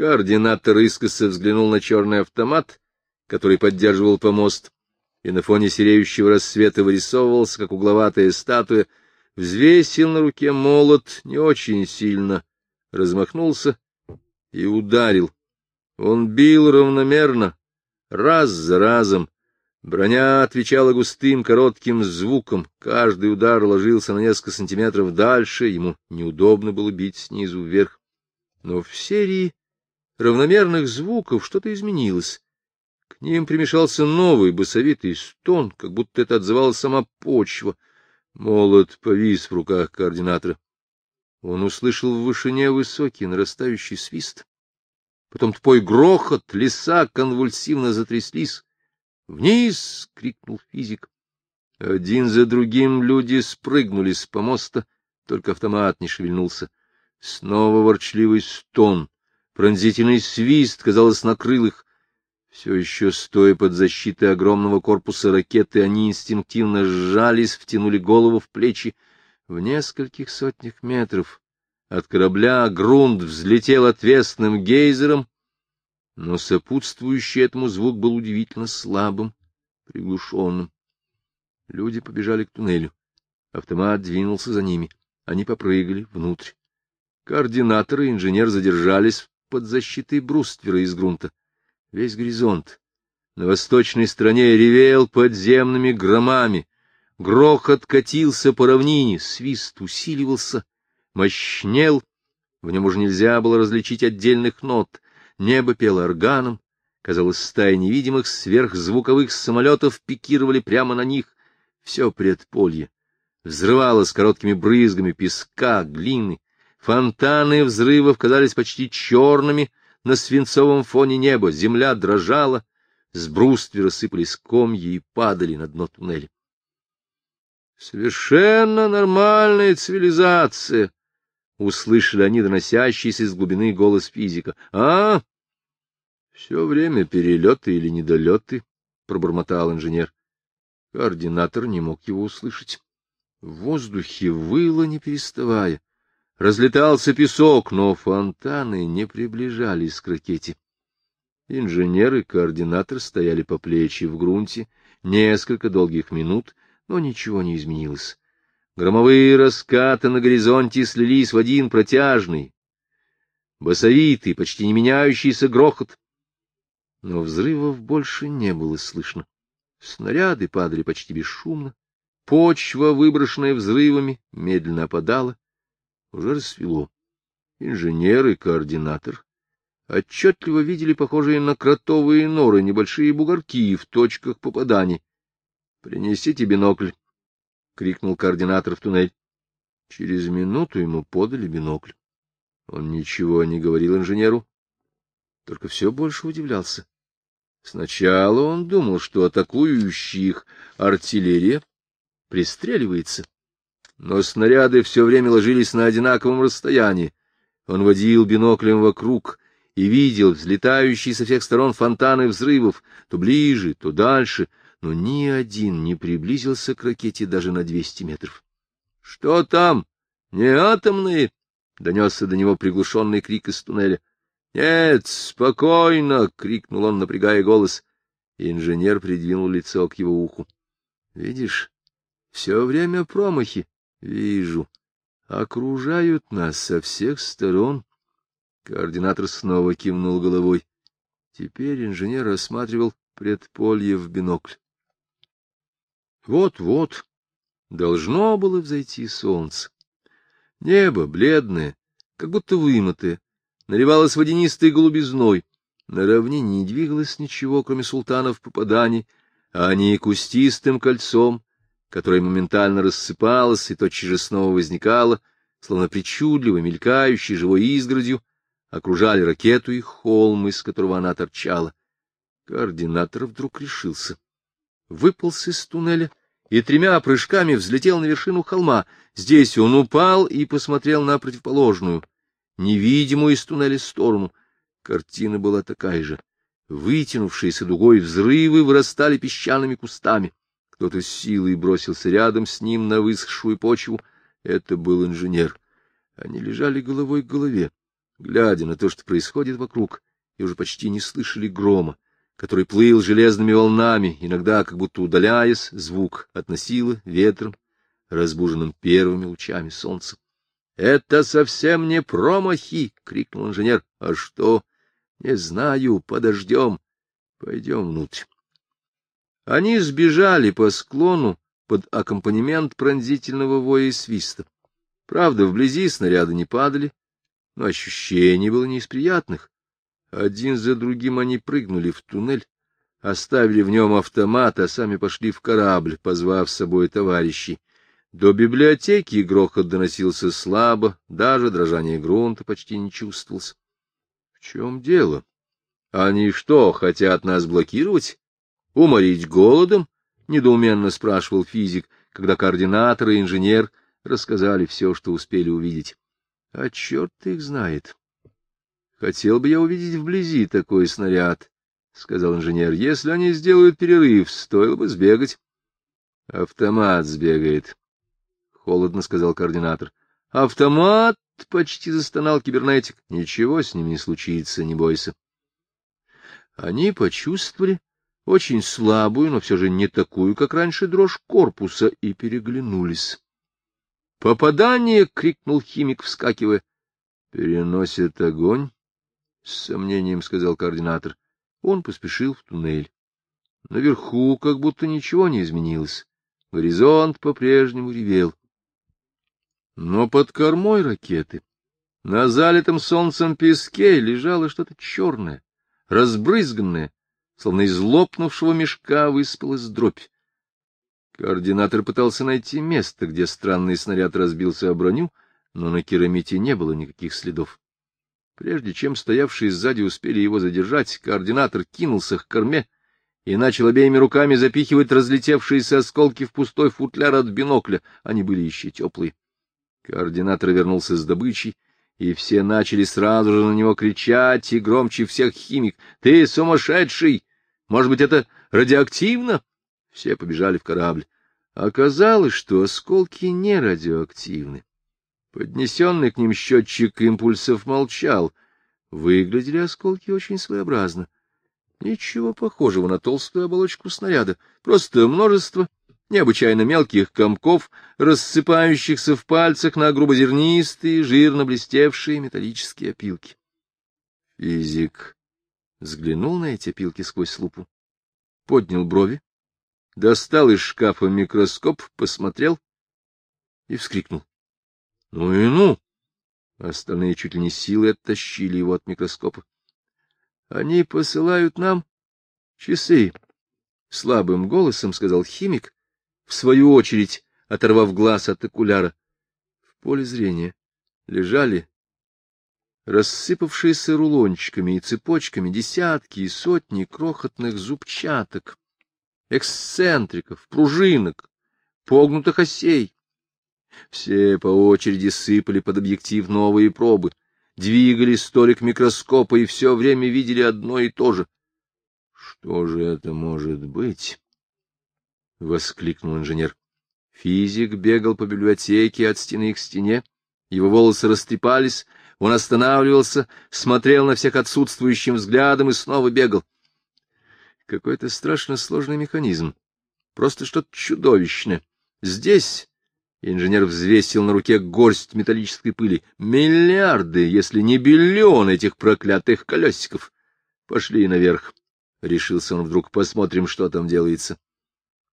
Координатор искоса взглянул на черный автомат, который поддерживал помост, и на фоне сереющего рассвета вырисовывался, как угловатая статуя, взвесил на руке молот не очень сильно, размахнулся и ударил. Он бил равномерно, раз за разом. Броня отвечала густым коротким звуком, каждый удар ложился на несколько сантиметров дальше, ему неудобно было бить снизу вверх. Но в серии равномерных звуков что-то изменилось. К ним примешался новый басовитый стон, как будто это отзывалась сама почва. Молот повис в руках координатора. Он услышал в вышине высокий нарастающий свист. Потом тупой грохот, леса конвульсивно затряслись. «Вниз!» — крикнул физик. Один за другим люди спрыгнули с помоста, только автомат не шевельнулся. Снова ворчливый стон, пронзительный свист, казалось, накрыл их. Все еще стоя под защитой огромного корпуса ракеты, они инстинктивно сжались, втянули голову в плечи. В нескольких сотнях метров от корабля грунт взлетел отвесным гейзером, но сопутствующий этому звук был удивительно слабым, приглушенным. Люди побежали к туннелю. Автомат двинулся за ними. Они попрыгали внутрь. Координаторы и инженер задержались под защитой бруствера из грунта. Весь горизонт на восточной стороне ревел подземными громами. Грохот катился по равнине, свист усиливался — мощнел, в нем уже нельзя было различить отдельных нот, небо пело органом, казалось, стаи невидимых сверхзвуковых самолетов пикировали прямо на них, все предполье взрывалось короткими брызгами песка, глины, фонтаны взрывов казались почти черными на свинцовом фоне неба, земля дрожала, с бруствера сыпались комья и падали на дно туннеля. Совершенно нормальная цивилизация, услышали они доносящийся из глубины голос физика. — А? — Все время перелеты или недолеты, — пробормотал инженер. Координатор не мог его услышать. В воздухе выло, не переставая. Разлетался песок, но фонтаны не приближались к ракете. Инженер и координатор стояли по плечи в грунте несколько долгих минут, но ничего не изменилось. Громовые раскаты на горизонте слились в один протяжный, басовитый, почти не меняющийся грохот. Но взрывов больше не было слышно. Снаряды падали почти бесшумно. Почва, выброшенная взрывами, медленно опадала. Уже рассвело. Инженер и координатор отчетливо видели похожие на кротовые норы небольшие бугорки в точках попаданий. — Принесите бинокль, крикнул координатор в туннель. Через минуту ему подали бинокль. Он ничего не говорил инженеру, только все больше удивлялся. Сначала он думал, что атакующий их артиллерия пристреливается, но снаряды все время ложились на одинаковом расстоянии. Он водил биноклем вокруг и видел взлетающие со всех сторон фонтаны взрывов, то ближе, то дальше — но ни один не приблизился к ракете даже на двести метров. — Что там? Не атомные? — донесся до него приглушенный крик из туннеля. — Нет, спокойно! — крикнул он, напрягая голос. Инженер придвинул лицо к его уху. — Видишь, все время промахи. — Вижу. Окружают нас со всех сторон. Координатор снова кивнул головой. Теперь инженер рассматривал предполье в бинокль. Вот-вот должно было взойти солнце. Небо, бледное, как будто вымытое, наливалось водянистой голубизной. На равнине не двигалось ничего, кроме султанов попаданий, а они кустистым кольцом, которое моментально рассыпалось и тотчас же снова возникало, словно причудливо мелькающей живой изгородью, окружали ракету и холм, из которого она торчала. Координатор вдруг решился выполз из туннеля и тремя прыжками взлетел на вершину холма. Здесь он упал и посмотрел на противоположную, невидимую из туннеля сторону. Картина была такая же. Вытянувшиеся дугой взрывы вырастали песчаными кустами. Кто-то с силой бросился рядом с ним на высохшую почву. Это был инженер. Они лежали головой к голове. глядя на то, что происходит вокруг, и уже почти не слышали грома, который плыл железными волнами, иногда, как будто удаляясь, звук относило ветром, разбуженным первыми лучами солнца. — Это совсем не промахи! — крикнул инженер. — А что? — Не знаю, подождем. Пойдем внутрь. Они сбежали по склону под аккомпанемент пронзительного воя и свиста. Правда, вблизи снаряды не падали, но ощущение было не из приятных. Один за другим они прыгнули в туннель, оставили в нем автомат, а сами пошли в корабль, позвав с собой товарищей. До библиотеки грохот доносился слабо, даже дрожание грунта почти не чувствовалось. — В чем дело? Они что, хотят нас блокировать? Уморить голодом? — недоуменно спрашивал физик, когда координатор и инженер рассказали все, что успели увидеть. — А черт их знает. Хотел бы я увидеть вблизи такой снаряд, — сказал инженер. — Если они сделают перерыв, стоило бы сбегать. — Автомат сбегает, — холодно сказал координатор. — Автомат! — почти застонал кибернетик. — Ничего с ним не случится, не бойся. Они почувствовали очень слабую, но все же не такую, как раньше, дрожь корпуса, и переглянулись. «Попадание!» — крикнул химик, вскакивая. «Переносит огонь?» — с сомнением сказал координатор. Он поспешил в туннель. Наверху как будто ничего не изменилось. Горизонт по-прежнему ревел. Но под кормой ракеты, на залитом солнцем песке, лежало что-то черное, разбрызганное, словно из лопнувшего мешка выспалась дробь. Координатор пытался найти место, где странный снаряд разбился о броню, но на керамите не было никаких следов. Прежде чем стоявшие сзади успели его задержать, координатор кинулся к корме и начал обеими руками запихивать разлетевшиеся осколки в пустой футляр от бинокля. Они были еще теплые. Координатор вернулся с добычей, и все начали сразу же на него кричать, и громче всех химик. — Ты сумасшедший! Может быть, это радиоактивно? Все побежали в корабль. Оказалось, что осколки не радиоактивны. Поднесенный к ним счетчик импульсов молчал. Выглядели осколки очень своеобразно. Ничего похожего на толстую оболочку снаряда, просто множество необычайно мелких комков, рассыпающихся в пальцах на грубозернистые, жирно блестевшие металлические опилки. Физик взглянул на эти опилки сквозь лупу, поднял брови, достал из шкафа микроскоп, посмотрел и вскрикнул. — Ну и ну! Остальные чуть ли не силой оттащили его от микроскопа. — Они посылают нам часы, — слабым голосом сказал химик, в свою очередь оторвав глаз от окуляра. В поле зрения лежали рассыпавшиеся рулончиками и цепочками десятки и сотни крохотных зубчаток, эксцентриков, пружинок, погнутых осей. Все по очереди сыпали под объектив новые пробы, двигали столик микроскопа и все время видели одно и то же. — Что же это может быть? — воскликнул инженер. Физик бегал по библиотеке от стены к стене, его волосы растрепались, он останавливался, смотрел на всех отсутствующим взглядом и снова бегал. Какой-то страшно сложный механизм, просто что-то чудовищное. Здесь Инженер взвесил на руке горсть металлической пыли. Миллиарды, если не биллион этих проклятых колесиков. Пошли наверх. Решился он вдруг, посмотрим, что там делается.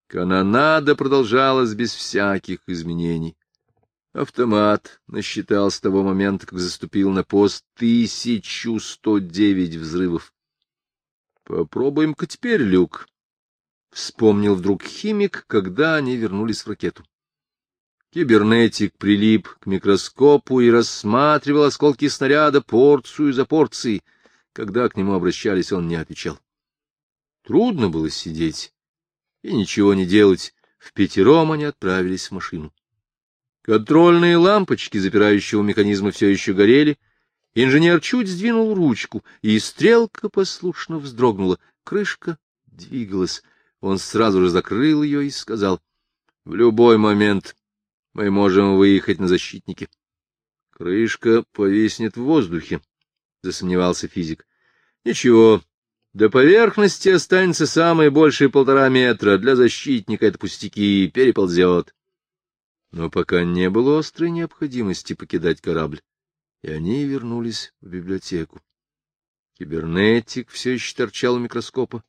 Канонада продолжалась без всяких изменений. Автомат насчитал с того момента, как заступил на пост, тысячу сто девять взрывов. Попробуем-ка теперь люк. Вспомнил вдруг химик, когда они вернулись в ракету. Кибернетик прилип к микроскопу и рассматривал осколки снаряда порцию за порцией. Когда к нему обращались, он не отвечал. Трудно было сидеть и ничего не делать. В пятером они отправились в машину. Контрольные лампочки запирающего механизма все еще горели. Инженер чуть сдвинул ручку, и стрелка послушно вздрогнула. Крышка двигалась. Он сразу же закрыл ее и сказал, — В любой момент мы можем выехать на защитники. Крышка повиснет в воздухе, — засомневался физик. — Ничего, до поверхности останется самое большее полтора метра. Для защитника это пустяки, переползет. Но пока не было острой необходимости покидать корабль, и они вернулись в библиотеку. Кибернетик все еще торчал у микроскопа.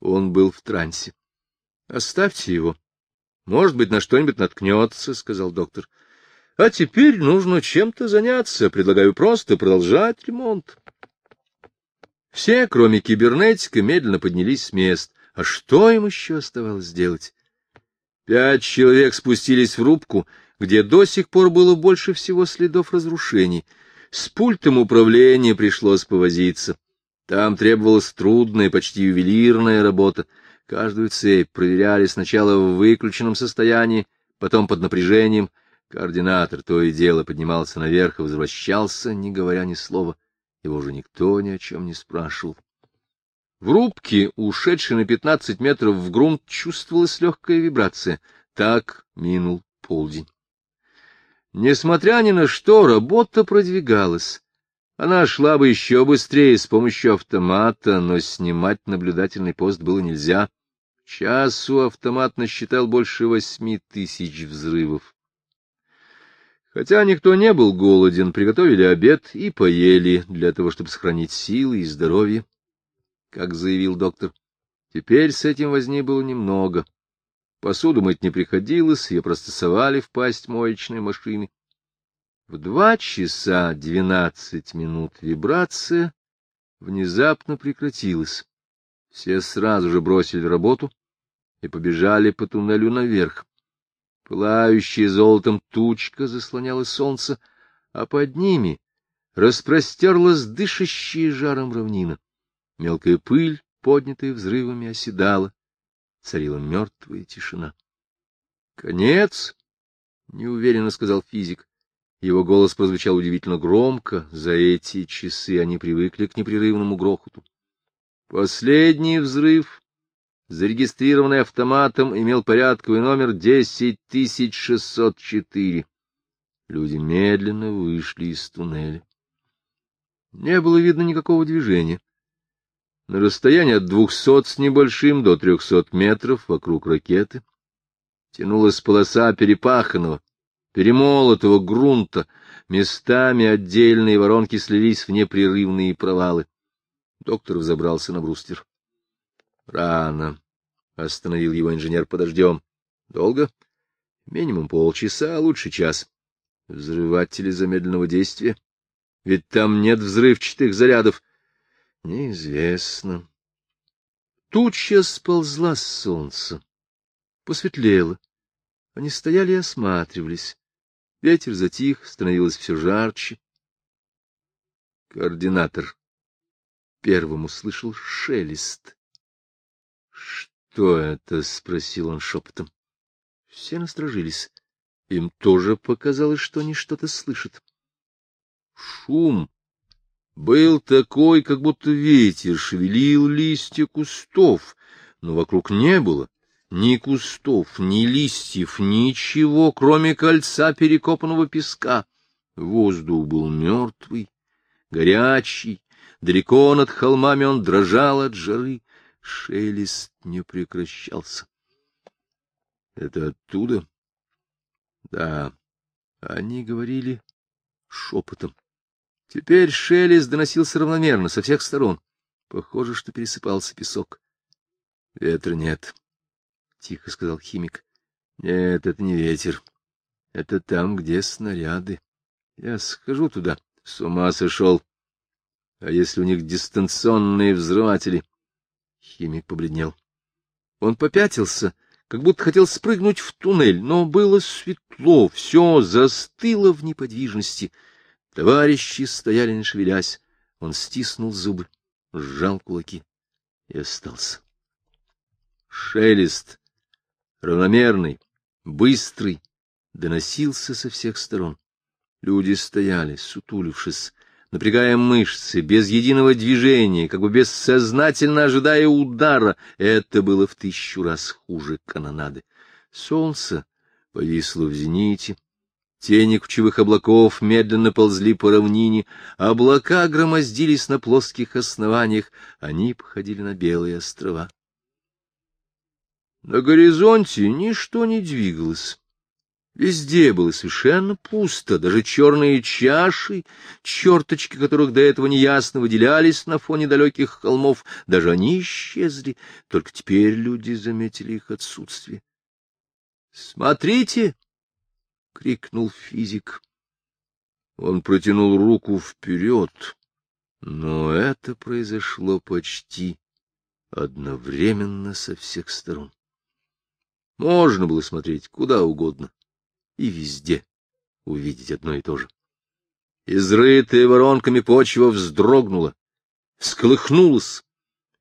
Он был в трансе. — Оставьте его. Может быть, на что-нибудь наткнется, — сказал доктор. — А теперь нужно чем-то заняться. Предлагаю просто продолжать ремонт. Все, кроме кибернетика, медленно поднялись с мест. А что им еще оставалось делать? Пять человек спустились в рубку, где до сих пор было больше всего следов разрушений. С пультом управления пришлось повозиться. Там требовалась трудная, почти ювелирная работа. Каждую цепь проверяли сначала в выключенном состоянии, потом под напряжением. Координатор то и дело поднимался наверх и возвращался, не говоря ни слова. Его уже никто ни о чем не спрашивал. В рубке, ушедшей на пятнадцать метров в грунт, чувствовалась легкая вибрация. Так минул полдень. Несмотря ни на что, работа продвигалась. Она шла бы еще быстрее с помощью автомата, но снимать наблюдательный пост было нельзя. часу автомат насчитал больше восьми тысяч взрывов. Хотя никто не был голоден, приготовили обед и поели для того, чтобы сохранить силы и здоровье, как заявил доктор. Теперь с этим возни было немного. Посуду мыть не приходилось, ее просто совали в пасть моечной машины. В два часа двенадцать минут вибрация внезапно прекратилась. Все сразу же бросили работу и побежали по туннелю наверх. Пылающая золотом тучка заслоняла солнце, а под ними распростерлась дышащая жаром равнина. Мелкая пыль, поднятая взрывами, оседала. Царила мертвая тишина. — Конец! — неуверенно сказал физик. Его голос прозвучал удивительно громко. За эти часы они привыкли к непрерывному грохоту. Последний взрыв зарегистрированный автоматом, имел порядковый номер 10604. Люди медленно вышли из туннеля. Не было видно никакого движения. На расстоянии от двухсот с небольшим до трехсот метров вокруг ракеты тянулась полоса перепаханного, перемолотого грунта, местами отдельные воронки слились в непрерывные провалы. Доктор взобрался на брустер. Рано. Остановил его инженер. Подождем. Долго? Минимум полчаса, а лучше час. Взрыватели замедленного действия? Ведь там нет взрывчатых зарядов. Неизвестно. Туча сползла с солнца. Посветлело. Они стояли и осматривались. Ветер затих, становилось все жарче. Координатор первым услышал шелест. «Что это?» — спросил он шепотом. Все насторожились. Им тоже показалось, что они что-то слышат. Шум был такой, как будто ветер шевелил листья кустов, но вокруг не было ни кустов, ни листьев, ничего, кроме кольца перекопанного песка. Воздух был мертвый, горячий, далеко над холмами он дрожал от жары. Шелест не прекращался. — Это оттуда? — Да. Они говорили шепотом. Теперь шелест доносился равномерно, со всех сторон. Похоже, что пересыпался песок. — Ветра нет, — тихо сказал химик. — Нет, это не ветер. Это там, где снаряды. Я схожу туда. С ума сошел. А если у них дистанционные взрыватели? Химик побледнел. Он попятился, как будто хотел спрыгнуть в туннель, но было светло, все застыло в неподвижности. Товарищи стояли, не шевелясь. Он стиснул зубы, сжал кулаки и остался. Шелест, равномерный, быстрый, доносился со всех сторон. Люди стояли, сутулившись, напрягая мышцы, без единого движения, как бы бессознательно ожидая удара. Это было в тысячу раз хуже канонады. Солнце повисло в зените, Тени кучевых облаков медленно ползли по равнине, облака громоздились на плоских основаниях, они походили на белые острова. На горизонте ничто не двигалось. Везде было совершенно пусто, даже черные чаши, черточки которых до этого неясно выделялись на фоне далеких холмов, даже они исчезли, только теперь люди заметили их отсутствие. — Смотрите! — крикнул физик. Он протянул руку вперед, но это произошло почти одновременно со всех сторон. Можно было смотреть куда угодно и везде увидеть одно и то же. Изрытая воронками почва вздрогнула, сколыхнулась.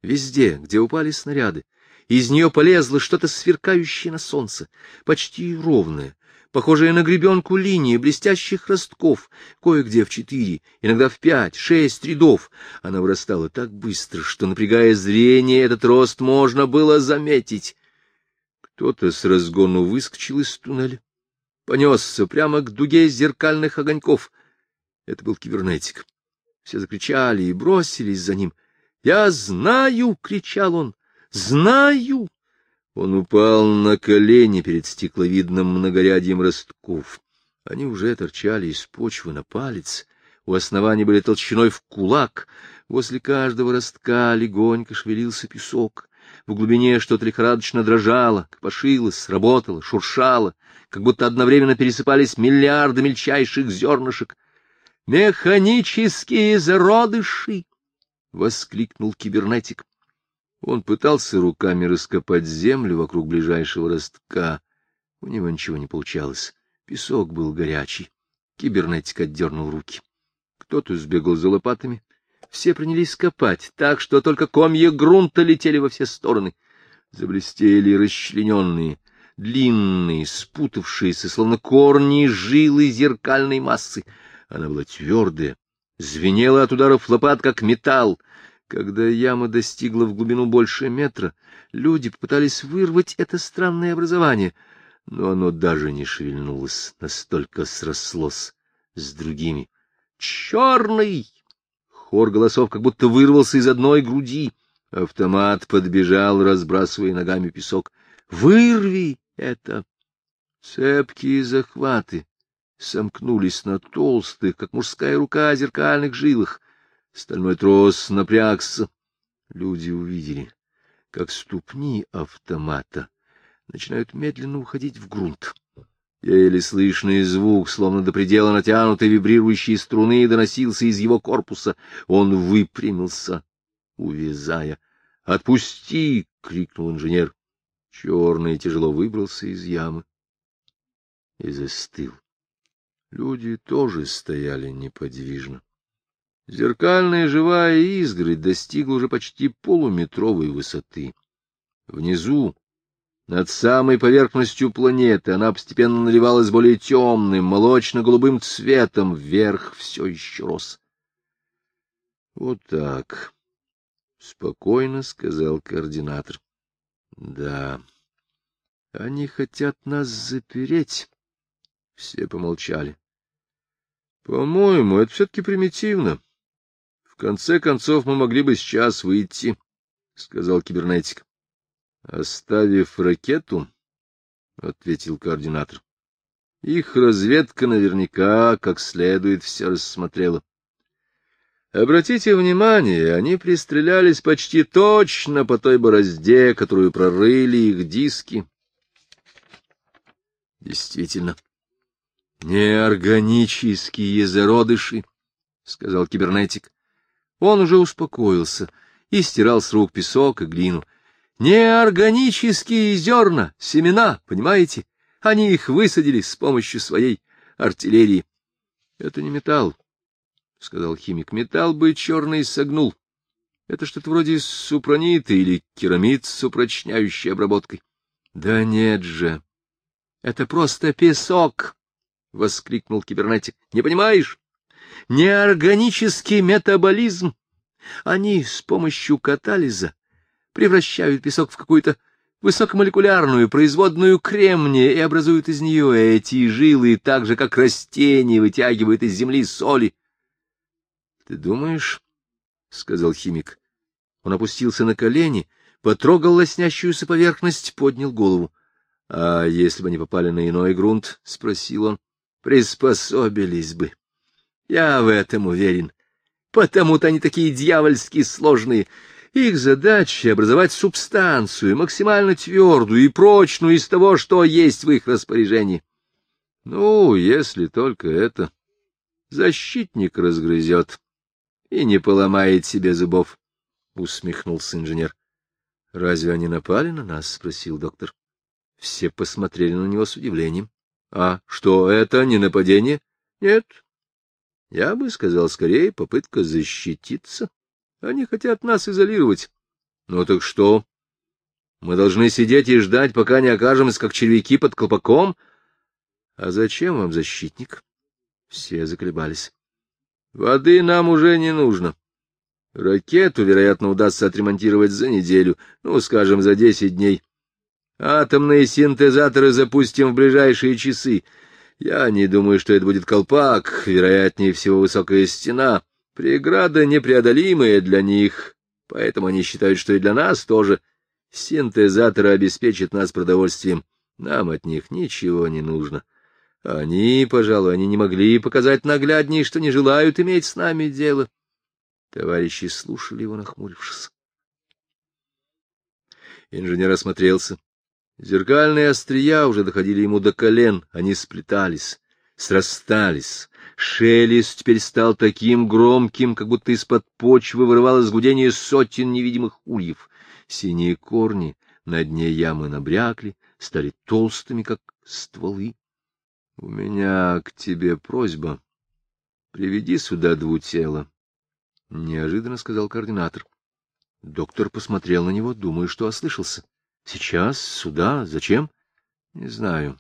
Везде, где упали снаряды, из нее полезло что-то сверкающее на солнце, почти ровное, похожее на гребенку линии блестящих ростков, кое-где в четыре, иногда в пять, шесть рядов. Она вырастала так быстро, что, напрягая зрение, этот рост можно было заметить. Кто-то с разгону выскочил из туннеля понесся прямо к дуге зеркальных огоньков. Это был кибернетик. Все закричали и бросились за ним. «Я знаю!» — кричал он. «Знаю!» Он упал на колени перед стекловидным многорядием ростков. Они уже торчали из почвы на палец. У основания были толщиной в кулак. Возле каждого ростка легонько шевелился песок. В глубине что-то лихорадочно дрожало, копошилось, работало, шуршало как будто одновременно пересыпались миллиарды мельчайших зернышек. «Механические зародыши!» — воскликнул кибернетик. Он пытался руками раскопать землю вокруг ближайшего ростка. У него ничего не получалось. Песок был горячий. Кибернетик отдернул руки. Кто-то сбегал за лопатами. Все принялись копать, так что только комья грунта летели во все стороны. Заблестели расчлененные, длинные, спутавшиеся, словно корни жилы зеркальной массы. Она была твердая, звенела от ударов лопат, как металл. Когда яма достигла в глубину больше метра, люди попытались вырвать это странное образование, но оно даже не шевельнулось, настолько срослось с другими. «Черный!» Хор голосов как будто вырвался из одной груди. Автомат подбежал, разбрасывая ногами песок. «Вырви!» это. Цепкие захваты сомкнулись на толстых, как мужская рука, зеркальных жилах. Стальной трос напрягся. Люди увидели, как ступни автомата начинают медленно уходить в грунт. Еле слышный звук, словно до предела натянутой вибрирующей струны, доносился из его корпуса. Он выпрямился, увязая. «Отпусти!» — крикнул инженер. Черный тяжело выбрался из ямы и застыл. Люди тоже стояли неподвижно. Зеркальная живая изгородь достигла уже почти полуметровой высоты. Внизу, над самой поверхностью планеты, она постепенно наливалась более темным, молочно-голубым цветом, вверх все еще рос. — Вот так, — спокойно сказал координатор. Да, они хотят нас запереть. Все помолчали. По-моему, это все-таки примитивно. Конце концов, мы могли бы сейчас выйти, — сказал кибернетик. Оставив ракету, — ответил координатор. Их разведка наверняка как следует все рассмотрела. Обратите внимание, они пристрелялись почти точно по той борозде, которую прорыли их диски. Действительно, неорганические зародыши, — сказал кибернетик. Он уже успокоился и стирал с рук песок и глину. Неорганические зерна, семена, понимаете? Они их высадили с помощью своей артиллерии. Это не металл, — сказал химик. — Металл бы черный согнул. Это что-то вроде супронита или керамид с упрочняющей обработкой. — Да нет же. Это просто песок, — воскликнул кибернетик. — Не понимаешь? Неорганический метаболизм. Они с помощью катализа превращают песок в какую-то высокомолекулярную производную кремния и образуют из нее эти жилы, так же, как растения вытягивают из земли соли. — Ты думаешь, — сказал химик. Он опустился на колени, потрогал лоснящуюся поверхность, поднял голову. — А если бы они попали на иной грунт? — спросил он. — Приспособились бы. Я в этом уверен. Потому-то они такие дьявольски сложные. Их задача — образовать субстанцию, максимально твердую и прочную из того, что есть в их распоряжении. Ну, если только это защитник разгрызет и не поломает себе зубов, — усмехнулся инженер. — Разве они напали на нас? — спросил доктор. Все посмотрели на него с удивлением. — А что, это не нападение? — Нет. Я бы сказал, скорее, попытка защититься. Они хотят нас изолировать. Ну так что? Мы должны сидеть и ждать, пока не окажемся, как червяки под колпаком? А зачем вам защитник? Все заколебались. Воды нам уже не нужно. Ракету, вероятно, удастся отремонтировать за неделю, ну, скажем, за десять дней. Атомные синтезаторы запустим в ближайшие часы. Я не думаю, что это будет колпак, вероятнее всего высокая стена. Преграда непреодолимая для них, поэтому они считают, что и для нас тоже. Синтезаторы обеспечат нас продовольствием. Нам от них ничего не нужно. Они, пожалуй, они не могли показать нагляднее, что не желают иметь с нами дело. Товарищи слушали его, нахмурившись. Инженер осмотрелся. Зеркальные острия уже доходили ему до колен, они сплетались, срастались. Шелест теперь стал таким громким, как будто из-под почвы вырывалось гудение сотен невидимых ульев. Синие корни на дне ямы набрякли, стали толстыми, как стволы. — У меня к тебе просьба. Приведи сюда двутело, — неожиданно сказал координатор. Доктор посмотрел на него, думая, что ослышался. — Сейчас? Сюда? Зачем? — Не знаю.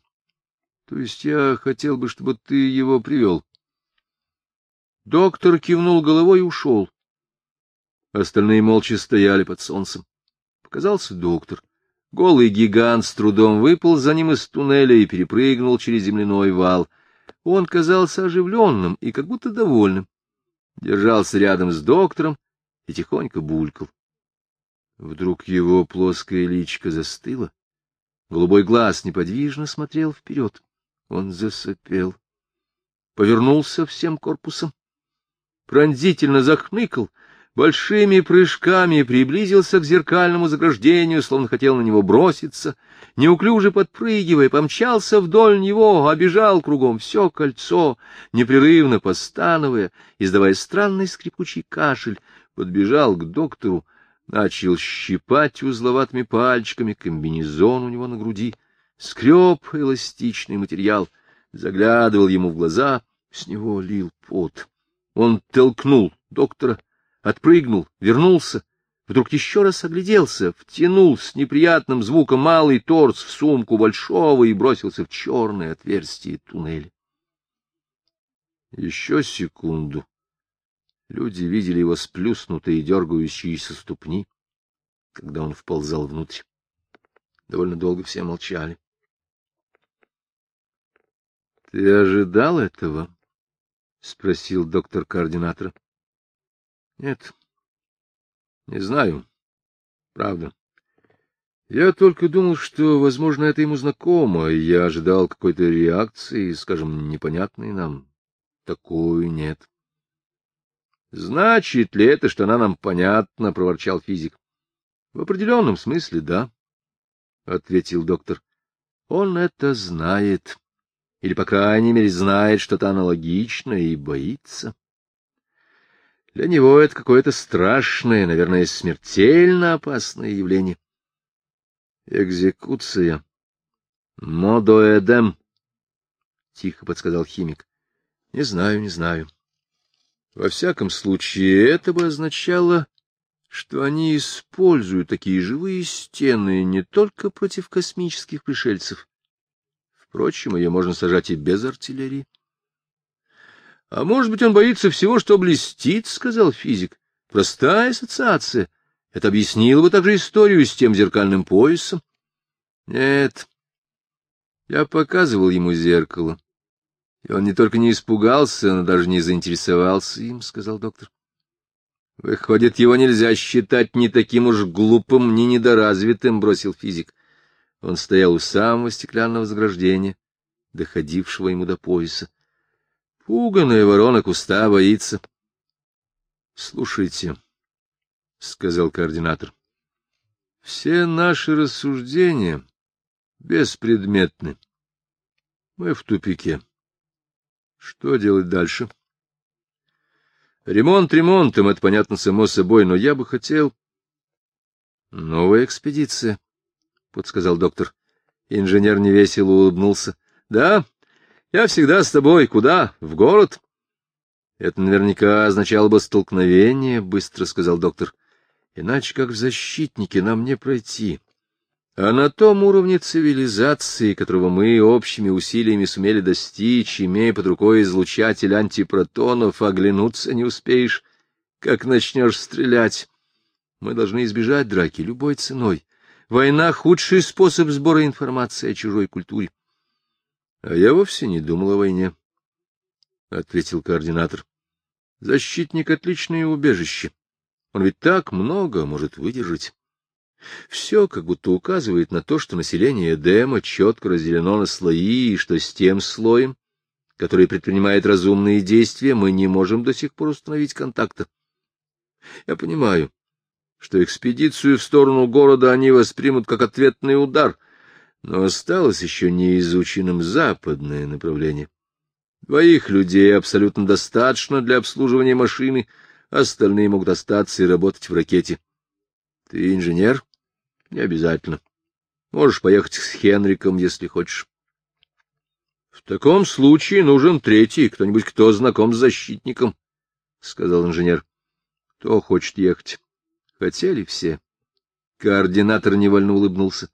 То есть я хотел бы, чтобы ты его привел. Доктор кивнул головой и ушел. Остальные молча стояли под солнцем. Показался доктор. Голый гигант с трудом выпал за ним из туннеля и перепрыгнул через земляной вал. Он казался оживленным и как будто довольным. Держался рядом с доктором и тихонько булькал. Вдруг его плоское личико застыло. Голубой глаз неподвижно смотрел вперед. Он засопел. Повернулся всем корпусом. Пронзительно захныкал, большими прыжками приблизился к зеркальному заграждению, словно хотел на него броситься, неуклюже подпрыгивая, помчался вдоль него, обежал кругом все кольцо, непрерывно постановая, издавая странный скрипучий кашель, подбежал к доктору, начал щипать узловатыми пальчиками комбинезон у него на груди, скреб эластичный материал, заглядывал ему в глаза, с него лил пот. Он толкнул доктора, отпрыгнул, вернулся, вдруг еще раз огляделся, втянул с неприятным звуком малый торс в сумку большого и бросился в черное отверстие туннеля. Еще секунду, Люди видели его сплюснутые и дергающиеся ступни, когда он вползал внутрь. Довольно долго все молчали. — Ты ожидал этого? — спросил доктор координатора. — Нет. — Не знаю. Правда. Я только думал, что, возможно, это ему знакомо, я ожидал какой-то реакции, скажем, непонятной нам. Такой нет. — Значит ли это, что она нам понятна? — проворчал физик. — В определенном смысле, да, — ответил доктор. — Он это знает. Или, по крайней мере, знает что-то аналогичное и боится. Для него это какое-то страшное, наверное, смертельно опасное явление. Экзекуция. Модоэдем, — тихо подсказал химик. — Не знаю, не знаю. — во всяком случае, это бы означало, что они используют такие живые стены не только против космических пришельцев. Впрочем, ее можно сажать и без артиллерии. — А может быть, он боится всего, что блестит, — сказал физик. — Простая ассоциация. Это объяснило бы также историю с тем зеркальным поясом. Нет, я показывал ему зеркало. И он не только не испугался, но даже не заинтересовался им, — сказал доктор. Выходит, его нельзя считать ни таким уж глупым, ни недоразвитым, — бросил физик. Он стоял у самого стеклянного заграждения, доходившего ему до пояса. Пуганая ворона куста боится. — Слушайте, — сказал координатор, — все наши рассуждения беспредметны. Мы в тупике. Что делать дальше? Ремонт ремонтом, это понятно само собой, но я бы хотел... Новая экспедиция, — подсказал доктор. Инженер невесело улыбнулся. — Да, я всегда с тобой. Куда? В город? — Это наверняка означало бы столкновение, — быстро сказал доктор. — Иначе как в защитнике нам не пройти. А на том уровне цивилизации, которого мы общими усилиями сумели достичь, имея под рукой излучатель антипротонов, оглянуться не успеешь, как начнешь стрелять. Мы должны избежать драки любой ценой. Война — худший способ сбора информации о чужой культуре. — А я вовсе не думал о войне, — ответил координатор. — Защитник — отличное убежище. Он ведь так много может выдержать. Все как будто указывает на то, что население Эдема четко разделено на слои, и что с тем слоем, который предпринимает разумные действия, мы не можем до сих пор установить контакта. Я понимаю, что экспедицию в сторону города они воспримут как ответный удар, но осталось еще неизученным западное направление. Двоих людей абсолютно достаточно для обслуживания машины, остальные могут остаться и работать в ракете. Ты инженер? Не обязательно. Можешь поехать с Хенриком, если хочешь. В таком случае нужен третий, кто-нибудь, кто знаком с защитником, — сказал инженер. Кто хочет ехать? Хотели все. Координатор невольно улыбнулся.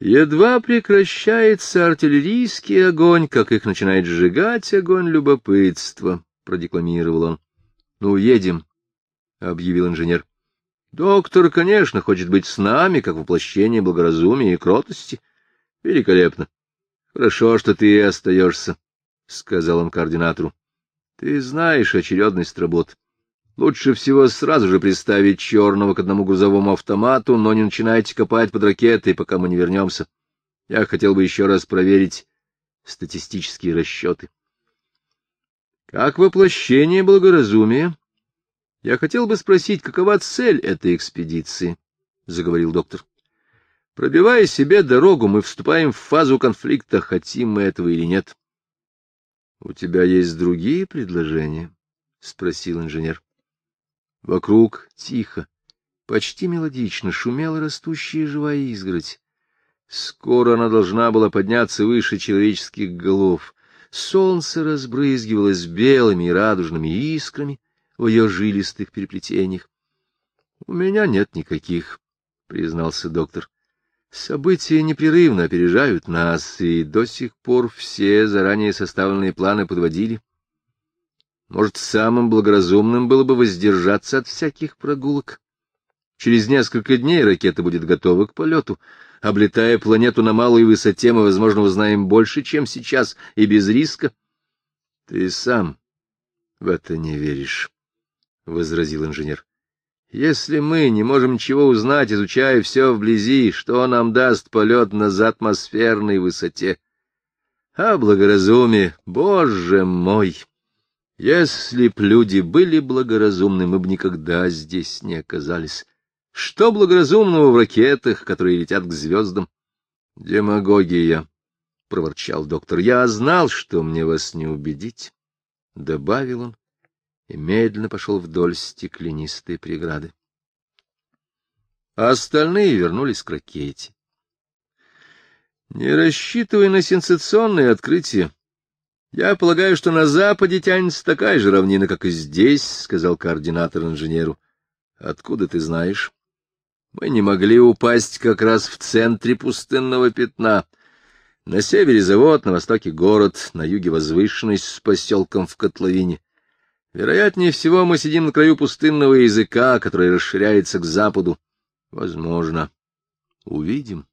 Едва прекращается артиллерийский огонь, как их начинает сжигать огонь любопытства, — продекламировал он. — Ну, едем, — объявил инженер. Доктор, конечно, хочет быть с нами, как воплощение благоразумия и кротости. Великолепно. Хорошо, что ты остаешься, — сказал он координатору. Ты знаешь очередность работ. Лучше всего сразу же приставить черного к одному грузовому автомату, но не начинайте копать под ракетой, пока мы не вернемся. Я хотел бы еще раз проверить статистические расчеты. Как воплощение благоразумия, — Я хотел бы спросить, какова цель этой экспедиции? — заговорил доктор. — Пробивая себе дорогу, мы вступаем в фазу конфликта, хотим мы этого или нет. — У тебя есть другие предложения? — спросил инженер. Вокруг тихо, почти мелодично шумела растущая живая изгородь. Скоро она должна была подняться выше человеческих голов. Солнце разбрызгивалось белыми и радужными искрами, в ее жилистых переплетениях. — У меня нет никаких, — признался доктор. — События непрерывно опережают нас, и до сих пор все заранее составленные планы подводили. Может, самым благоразумным было бы воздержаться от всяких прогулок. Через несколько дней ракета будет готова к полету. Облетая планету на малой высоте, мы, возможно, узнаем больше, чем сейчас, и без риска. Ты сам в это не веришь. — возразил инженер. — Если мы не можем ничего узнать, изучая все вблизи, что нам даст полет на заатмосферной высоте? А благоразумие, боже мой! Если б люди были благоразумны, мы бы никогда здесь не оказались. Что благоразумного в ракетах, которые летят к звездам? — Демагогия, — проворчал доктор. — Я знал, что мне вас не убедить, — добавил он и медленно пошел вдоль стеклянистой преграды. А остальные вернулись к ракете. Не рассчитывая на сенсационные открытия, я полагаю, что на западе тянется такая же равнина, как и здесь, — сказал координатор инженеру. — Откуда ты знаешь? Мы не могли упасть как раз в центре пустынного пятна. На севере завод, на востоке город, на юге возвышенность с поселком в котловине. Вероятнее всего, мы сидим на краю пустынного языка, который расширяется к западу. Возможно. Увидим.